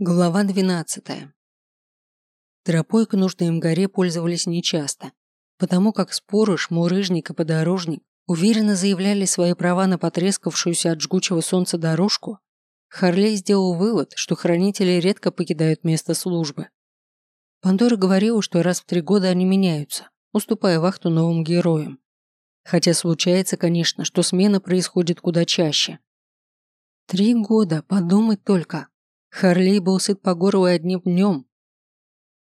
Глава 12. Тропой к нужной им горе пользовались нечасто, потому как спорыш, мурыжник и подорожник уверенно заявляли свои права на потрескавшуюся от жгучего солнца дорожку, Харлей сделал вывод, что хранители редко покидают место службы. Пандора говорила, что раз в три года они меняются, уступая вахту новым героям. Хотя случается, конечно, что смена происходит куда чаще. Три года, подумать только. Харлей был сыт по горло одним днем.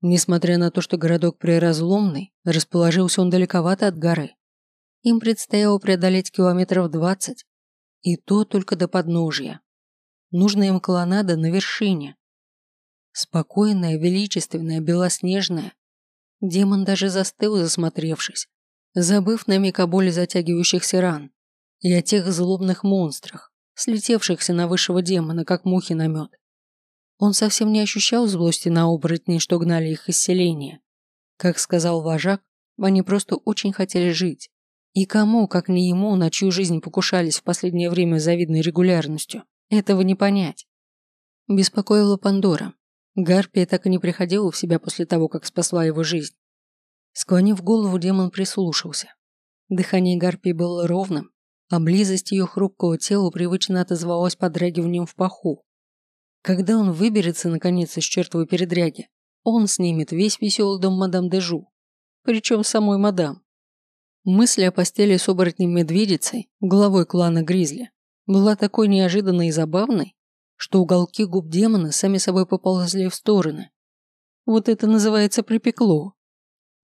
Несмотря на то, что городок приразломный, расположился он далековато от горы. Им предстояло преодолеть километров двадцать, и то только до подножья. Нужная им колоннада на вершине. Спокойная, величественная, белоснежная. Демон даже застыл, засмотревшись, забыв на миг о боли затягивающихся ран и о тех злобных монстрах, слетевшихся на высшего демона, как мухи на мед. Он совсем не ощущал злости на оборотней, что гнали их из селения. Как сказал вожак, они просто очень хотели жить. И кому, как не ему, на чью жизнь покушались в последнее время завидной регулярностью, этого не понять. Беспокоила Пандора. Гарпия так и не приходила в себя после того, как спасла его жизнь. Склонив голову, демон прислушался. Дыхание Гарпии было ровным, а близость ее хрупкого тела привычно отозвалась подрагиванием в паху. Когда он выберется, наконец, из чертовой передряги, он снимет весь веселый дом мадам Дежу. Причем самой мадам. Мысль о постели с оборотнем медведицей, главой клана Гризли, была такой неожиданной и забавной, что уголки губ демона сами собой поползли в стороны. Вот это называется припекло.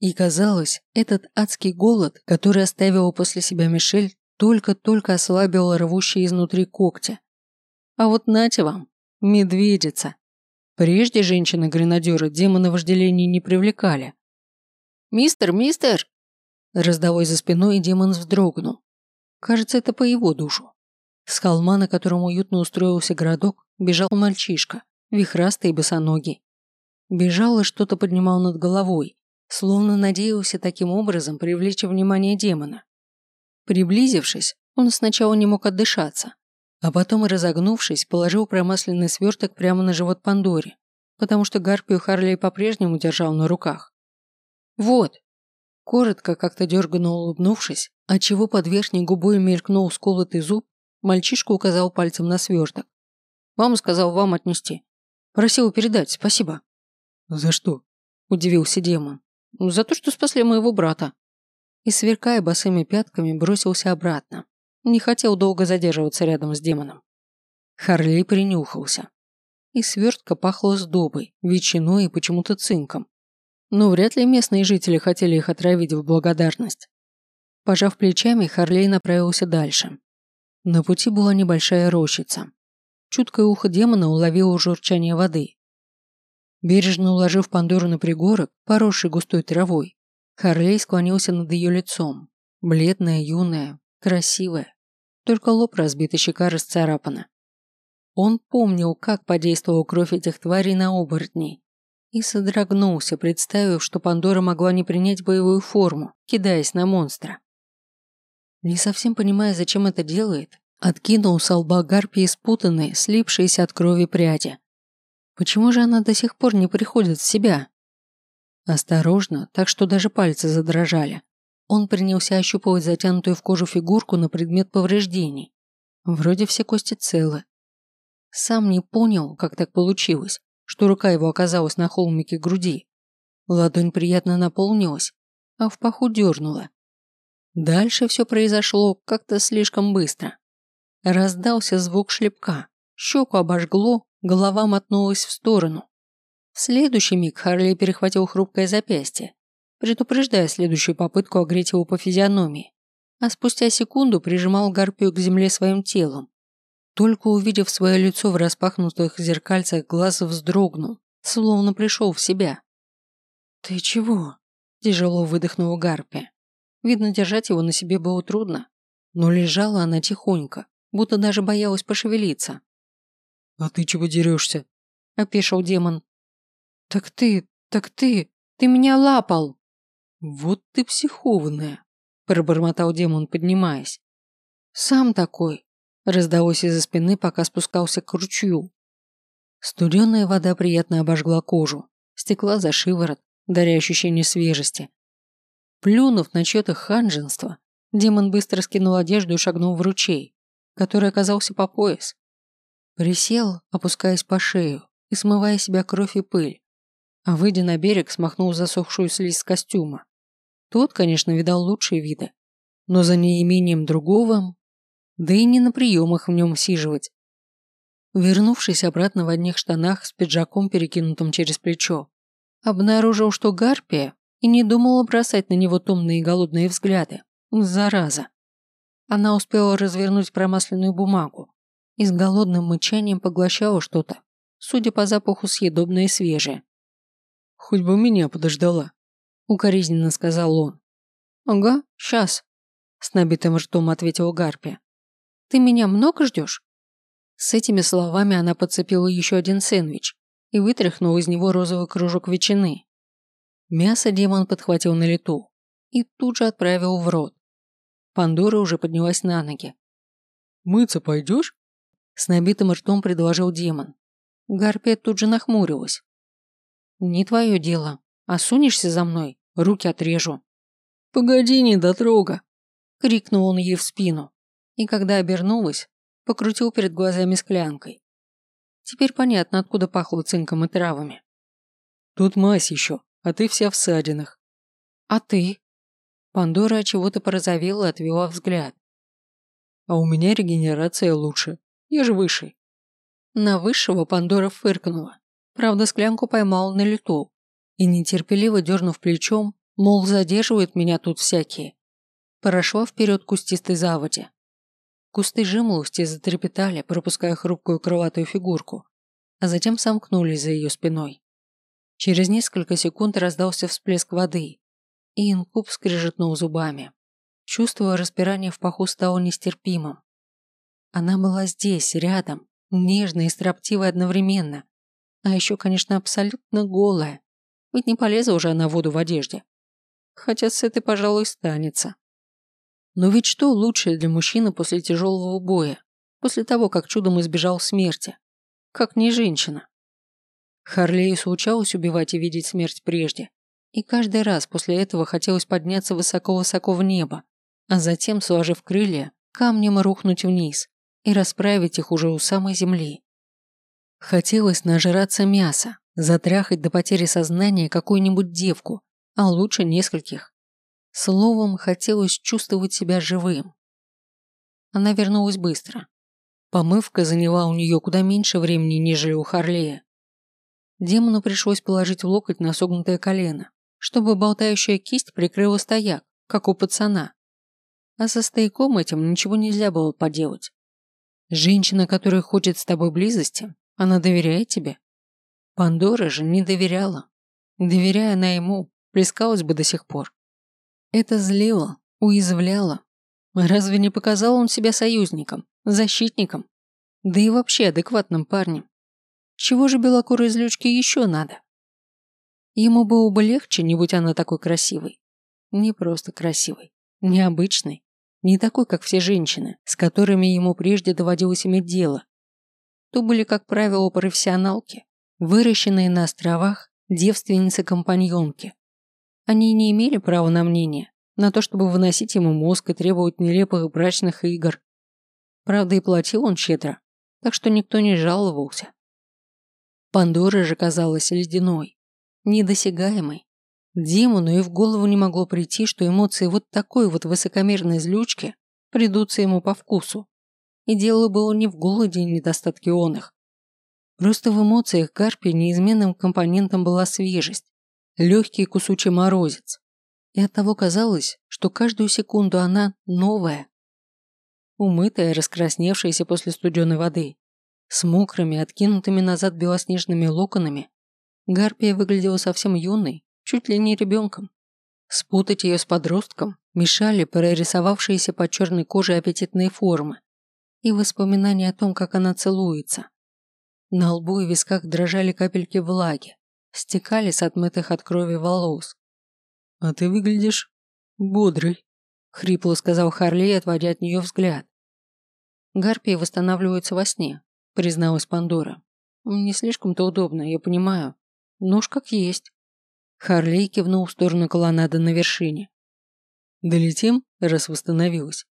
И казалось, этот адский голод, который оставила после себя Мишель, только-только ослабил рвущие изнутри когти. А вот нате вам, Медведица. Прежде женщины-гренадеры демона вожделения не привлекали. «Мистер, мистер!» Раздалось за спиной, и демон вздрогнул. Кажется, это по его душу. С холма, на котором уютно устроился городок, бежал мальчишка, вихрастый и босоногий. Бежал и что-то поднимал над головой, словно надеялся таким образом привлечь внимание демона. Приблизившись, он сначала не мог отдышаться, а потом, разогнувшись, положил промасленный сверток прямо на живот Пандоре, потому что Гарпию Харлей по-прежнему держал на руках. «Вот!» Коротко, как-то дерганно улыбнувшись, отчего под верхней губой мелькнул сколотый зуб, мальчишка указал пальцем на сверток. «Мама сказал вам отнести. Просил передать, спасибо». «За что?» – удивился демон. «За то, что спасли моего брата». И, сверкая босыми пятками, бросился обратно, не хотел долго задерживаться рядом с демоном. Харли принюхался. И свертка пахла сдобой, ветчиной и почему-то цинком. Но вряд ли местные жители хотели их отравить в благодарность. Пожав плечами, Харлей направился дальше. На пути была небольшая рощица. Чуткое ухо демона уловило журчание воды. Бережно уложив Пандору на пригорок, поросший густой травой, Харлей склонился над ее лицом. Бледная, юная, красивая. Только лоб разбит и щека расцарапана. Он помнил, как подействовала кровь этих тварей на оборотней. И содрогнулся, представив, что Пандора могла не принять боевую форму, кидаясь на монстра. Не совсем понимая, зачем это делает, откинул с лба гарпии спутанные, слипшиеся от крови пряди. Почему же она до сих пор не приходит в себя? Осторожно, так что даже пальцы задрожали. Он принялся ощупывать затянутую в кожу фигурку на предмет повреждений. Вроде все кости целы. Сам не понял, как так получилось, что рука его оказалась на холмике груди. Ладонь приятно наполнилась, а в паху дернула. Дальше все произошло как-то слишком быстро. Раздался звук шлепка, щеку обожгло, голова мотнулась в сторону. В следующий миг Харли перехватил хрупкое запястье предупреждая следующую попытку огреть его по физиономии, а спустя секунду прижимал гарпию к земле своим телом. Только увидев свое лицо в распахнутых зеркальцах, глаз вздрогнул, словно пришел в себя. «Ты чего?» – тяжело выдохнула гарпия. Видно, держать его на себе было трудно, но лежала она тихонько, будто даже боялась пошевелиться. «А ты чего дерешься?» – опешил демон. «Так ты, так ты, ты меня лапал!» «Вот ты психованная», – пробормотал демон, поднимаясь. «Сам такой», – раздалось из-за спины, пока спускался к ручью. Студенная вода приятно обожгла кожу, стекла за шиворот, даря ощущение свежести. Плюнув на чье-то ханженство, демон быстро скинул одежду и шагнул в ручей, который оказался по пояс. Присел, опускаясь по шею и смывая себя кровь и пыль, а выйдя на берег, смахнул засохшую слизь с костюма. Тот, конечно, видал лучшие виды, но за неимением другого, да и не на приемах в нем сиживать. Вернувшись обратно в одних штанах с пиджаком, перекинутым через плечо, обнаружил, что Гарпия и не думала бросать на него томные и голодные взгляды. Зараза. Она успела развернуть промасленную бумагу и с голодным мычанием поглощала что-то, судя по запаху съедобное и свежее. «Хоть бы меня подождала», – укоризненно сказал он. «Ага, сейчас», – с набитым ртом ответила Гарпия. «Ты меня много ждешь?» С этими словами она подцепила еще один сэндвич и вытряхнула из него розовый кружок ветчины. Мясо демон подхватил на лету и тут же отправил в рот. Пандора уже поднялась на ноги. «Мыться пойдешь?» С набитым ртом предложил демон. Гарпия тут же нахмурилась. «Не твое дело. А сунешься за мной, руки отрежу». «Погоди, не дотрога!» Крикнул он ей в спину. И когда обернулась, покрутил перед глазами склянкой. Теперь понятно, откуда пахло цинком и травами. Тут мазь еще, а ты вся в садинах. А ты? Пандора чего-то порозовела и отвела взгляд. А у меня регенерация лучше. Я же выше. На высшего Пандора фыркнула. Правда, склянку поймал на лету. И нетерпеливо дернув плечом, мол, задерживают меня тут всякие. Прошла вперед кустистой заводе. Кусты жимолости затрепетали, пропуская хрупкую крылатую фигурку, а затем сомкнулись за ее спиной. Через несколько секунд раздался всплеск воды, и инкуб скрежетнул зубами. Чувство распирания в паху стало нестерпимым. Она была здесь, рядом, нежная и строптивая одновременно. А еще, конечно, абсолютно голая. Ведь не полезла уже она в воду в одежде. Хотя с этой, пожалуй, станется. Но ведь что лучшее для мужчины после тяжелого боя, после того, как чудом избежал смерти? Как не женщина. Харлею случалось убивать и видеть смерть прежде. И каждый раз после этого хотелось подняться высоко-высоко в небо, а затем, сложив крылья, камнем рухнуть вниз и расправить их уже у самой земли. Хотелось нажраться мяса, затрахать до потери сознания какую-нибудь девку, а лучше нескольких, Словом, хотелось чувствовать себя живым. Она вернулась быстро. Помывка заняла у нее куда меньше времени, нежели у Харлея. Демону пришлось положить локоть на согнутое колено, чтобы болтающая кисть прикрыла стояк, как у пацана. А со стояком этим ничего нельзя было поделать. Женщина, которая хочет с тобой близости, она доверяет тебе. Пандора же не доверяла. Доверяя она ему, плескалась бы до сих пор. Это злило, уязвляло. Разве не показал он себя союзником, защитником? Да и вообще адекватным парнем. Чего же белокурой злючке еще надо? Ему было бы легче, не будь она такой красивой. Не просто красивой, необычной, не такой, как все женщины, с которыми ему прежде доводилось иметь дело. То были, как правило, профессионалки, выращенные на островах девственницы-компаньонки, они не имели права на мнение, на то, чтобы выносить ему мозг и требовать нелепых брачных игр. Правда, и платил он щедро, так что никто не жаловался. Пандора же казалась ледяной, недосягаемой. Демону и в голову не могло прийти, что эмоции вот такой вот высокомерной злючки придутся ему по вкусу. И дело было не в голоде и недостатке он их. Просто в эмоциях Гарпии неизменным компонентом была свежесть, легкий кусучий морозец. И оттого казалось, что каждую секунду она новая. Умытая, раскрасневшаяся после студеной воды, с мокрыми, откинутыми назад белоснежными локонами, Гарпия выглядела совсем юной, чуть ли не ребенком. Спутать ее с подростком мешали прорисовавшиеся под черной кожей аппетитные формы и воспоминания о том, как она целуется. На лбу и висках дрожали капельки влаги, стекали с отмытых от крови волос. «А ты выглядишь бодрый», — хрипло сказал Харли, отводя от нее взгляд. «Гарпии восстанавливаются во сне», — призналась Пандора. Не слишком-то удобно, я понимаю. Но уж как есть. Харлей кивнул в сторону колоннады на вершине. Долетим, раз восстановилась.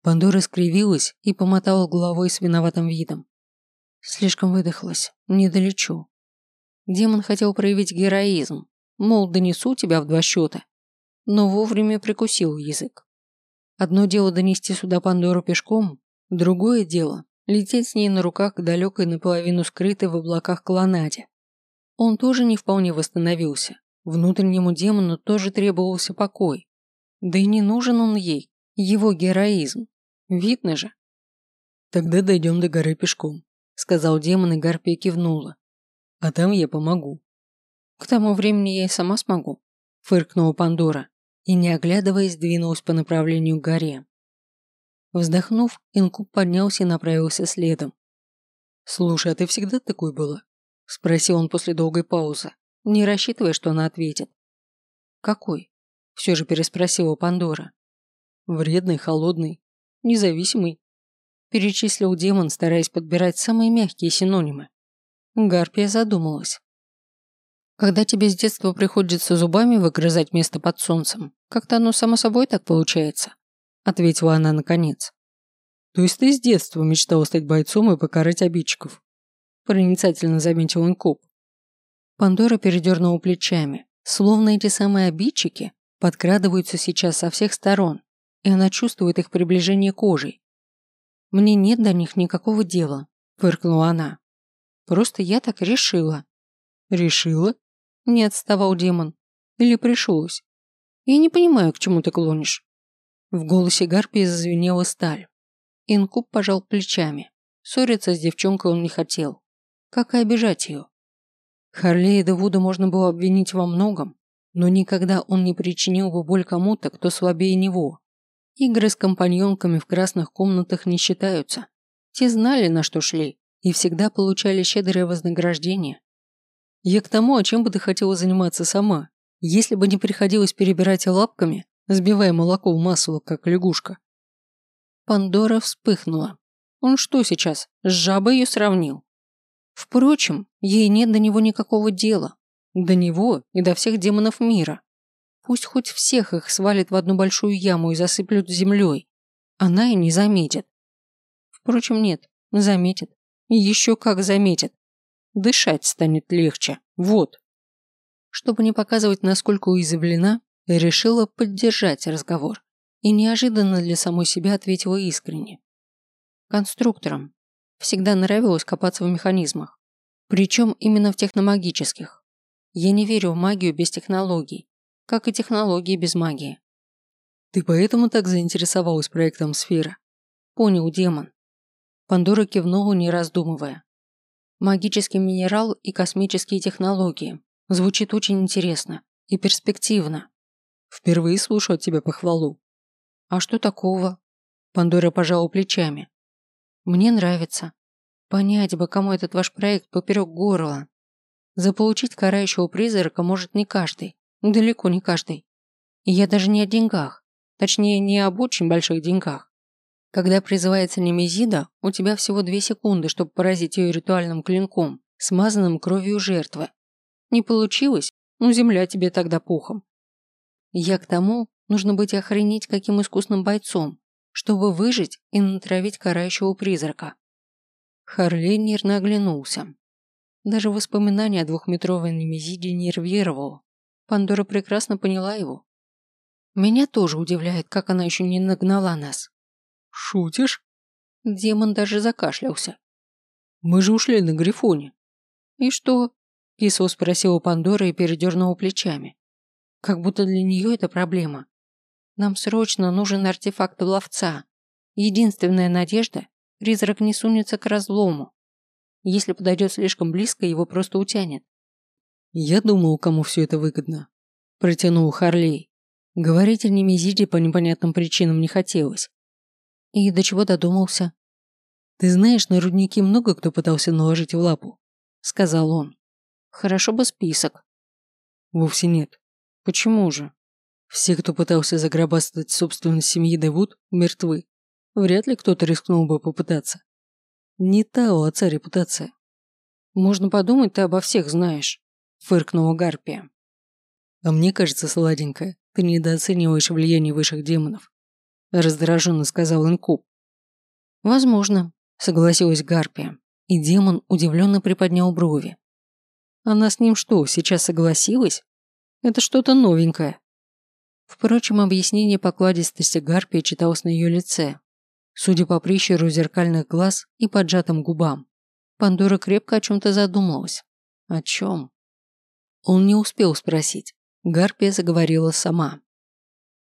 Пандора скривилась и помотала головой с виноватым видом. Слишком выдохлась. Не долечу. Демон хотел проявить героизм. Мол, донесу тебя в два счета. Но вовремя прикусил язык. Одно дело донести сюда Пандору пешком, другое дело – лететь с ней на руках к далекой наполовину скрытой в облаках колоннаде. Он тоже не вполне восстановился. Внутреннему демону тоже требовался покой. Да и не нужен он ей, его героизм. Видно же. Тогда дойдем до горы пешком, сказал демон, и Гарпия кивнула. А там я помогу. К тому времени я и сама смогу, фыркнула Пандора и, не оглядываясь, двинулась по направлению к горе. Вздохнув, Инкуб поднялся и направился следом. «Слушай, а ты всегда такой была?» – спросил он после долгой паузы, не рассчитывая, что она ответит. «Какой?» – все же переспросила Пандора. «Вредный, холодный, независимый», – перечислил демон, стараясь подбирать самые мягкие синонимы. Гарпия задумалась. Когда тебе с детства приходится зубами выгрызать место под солнцем, как-то оно само собой так получается, ответила она наконец. То есть ты с детства мечтала стать бойцом и покарать обидчиков? Проницательно заметил Инкуб. Пандора передернула плечами, словно эти самые обидчики подкрадываются сейчас со всех сторон, и она чувствует их приближение кожей. «Мне нет до них никакого дела», – фыркнула она. «Просто я так решила». «Решила?» – не отставал демон. «Или пришлось?» «Я не понимаю, к чему ты клонишь». В голосе Гарпии зазвенела сталь. Инкуб пожал плечами. Ссориться с девчонкой он не хотел. Как и обижать ее. Харлея де Вуда можно было обвинить во многом, но никогда он не причинил бы боль кому-то, кто слабее него. Игры с компаньонками в красных комнатах не считаются. Те знали, на что шли, и всегда получали щедрое вознаграждение. Я к тому, о чем бы ты хотела заниматься сама, если бы не приходилось перебирать лапками, сбивая молоко в масло, как лягушка. Пандора вспыхнула. Он что сейчас, с жабой ее сравнил? Впрочем, ей нет до него никакого дела. До него и до всех демонов мира. Пусть хоть всех их свалит в одну большую яму и засыплют землей. Она и не заметит. Впрочем, нет, заметит. И еще как заметит. Дышать станет легче. Вот. Чтобы не показывать, насколько уязвлена, решила поддержать разговор. И неожиданно для самой себя ответила искренне. Конструкторам. Всегда нравилось копаться в механизмах. Причем именно в техномагических. Я не верю в магию без технологий как и технологии без магии. Ты поэтому так заинтересовалась проектом «Сфера»? Понял, демон. Пандора кивнула, не раздумывая. Магический минерал и космические технологии. Звучит очень интересно и перспективно. Впервые слушаю от тебя похвалу. А что такого? Пандора пожала плечами. Мне нравится. Понять бы, кому этот ваш проект поперек горла. Заполучить карающего призрака может не каждый. Далеко не каждый. И я даже не о деньгах. Точнее, не об очень больших деньгах. Когда призывается Немезида, у тебя всего две секунды, чтобы поразить ее ритуальным клинком, смазанным кровью жертвы. Не получилось? Ну, земля тебе тогда пухом. Я к тому, нужно быть охренеть каким искусным бойцом, чтобы выжить и натравить карающего призрака. Харлей нервно оглянулся. Даже воспоминание о двухметровой Немезиде нервировало. Пандора прекрасно поняла его. Меня тоже удивляет, как она еще не нагнала нас. Шутишь? Демон даже закашлялся. Мы же ушли на Грифоне. И что? Кисло спросила Пандора и передернула плечами. Как будто для нее это проблема. Нам срочно нужен артефакт ловца. Единственная надежда – призрак не сунется к разлому. Если подойдет слишком близко, его просто утянет. «Я думал, кому все это выгодно», – протянул Харлей. Говорить о Немезиде по непонятным причинам не хотелось. «И до чего додумался?» «Ты знаешь, на рудники много кто пытался наложить в лапу», – сказал он. «Хорошо бы список». «Вовсе нет. Почему же?» «Все, кто пытался загробастать собственность семьи Девуд, мертвы. Вряд ли кто-то рискнул бы попытаться. Не та у отца репутация. Можно подумать, ты обо всех знаешь», – фыркнула Гарпия. «А мне кажется, сладенькая, ты недооцениваешь влияние высших демонов», – раздраженно сказал Инкуб. «Возможно», – согласилась Гарпия, и демон удивленно приподнял брови. «Она с ним что, сейчас согласилась? Это что-то новенькое». Впрочем, объяснение покладистости Гарпии читалось на ее лице, судя по прищеру зеркальных глаз и поджатым губам. Пандора крепко о чем-то задумалась. О чем? Он не успел спросить. Гарпия заговорила сама.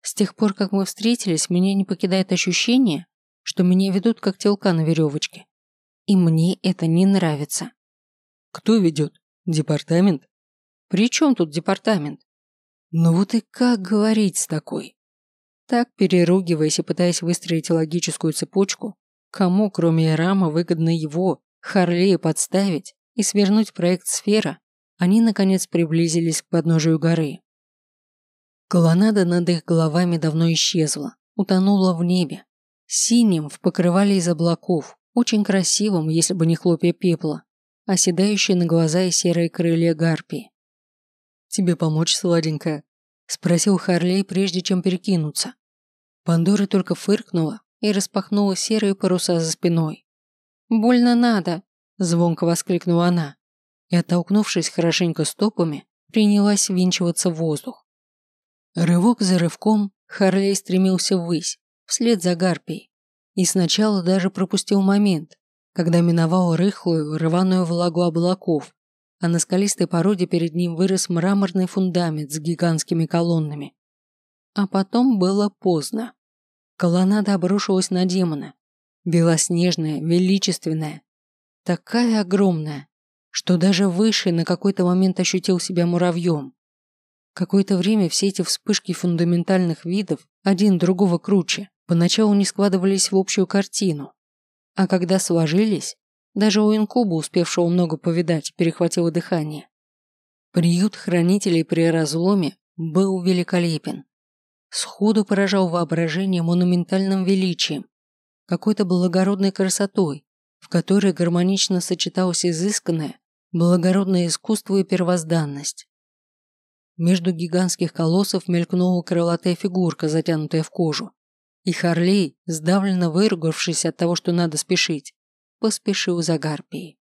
С тех пор, как мы встретились, меня не покидает ощущение, что меня ведут как телка на веревочке. И мне это не нравится. Кто ведет? Департамент? При чем тут департамент? Ну вот и как говорить с такой? Так, переругиваясь и пытаясь выстроить логическую цепочку, кому, кроме Рама, выгодно его, Харлея подставить и свернуть проект «Сфера», они, наконец, приблизились к подножию горы. Колоннада над их головами давно исчезла, утонула в небе. Синим в покрывале из облаков, очень красивым, если бы не хлопья пепла, оседающие на глаза и серые крылья гарпии. «Тебе помочь, сладенькая?» – спросил Харлей, прежде чем перекинуться. Пандора только фыркнула и распахнула серые паруса за спиной. «Больно надо!» – звонко воскликнула она. И, оттолкнувшись хорошенько стопами, принялась винчиваться в воздух. Рывок за рывком Харлей стремился ввысь, вслед за гарпией, и сначала даже пропустил момент, когда миновал рыхлую, рваную влагу облаков, а на скалистой породе перед ним вырос мраморный фундамент с гигантскими колоннами. А потом было поздно. Колоннада обрушилась на демона, Белоснежная, величественная. Такая огромная, что даже выше на какой-то момент ощутил себя муравьем. Какое-то время все эти вспышки фундаментальных видов, один другого круче, поначалу не складывались в общую картину. А когда сложились, даже у инкуба, успевшего много повидать, перехватило дыхание. Приют хранителей при разломе был великолепен. Сходу поражал воображение монументальным величием, какой-то благородной красотой, в которой гармонично сочеталось изысканное, благородное искусство и первозданность. Между гигантских колоссов мелькнула крылатая фигурка, затянутая в кожу. И Харлей, сдавленно выругавшись от того, что надо спешить, поспешил за Гарпией.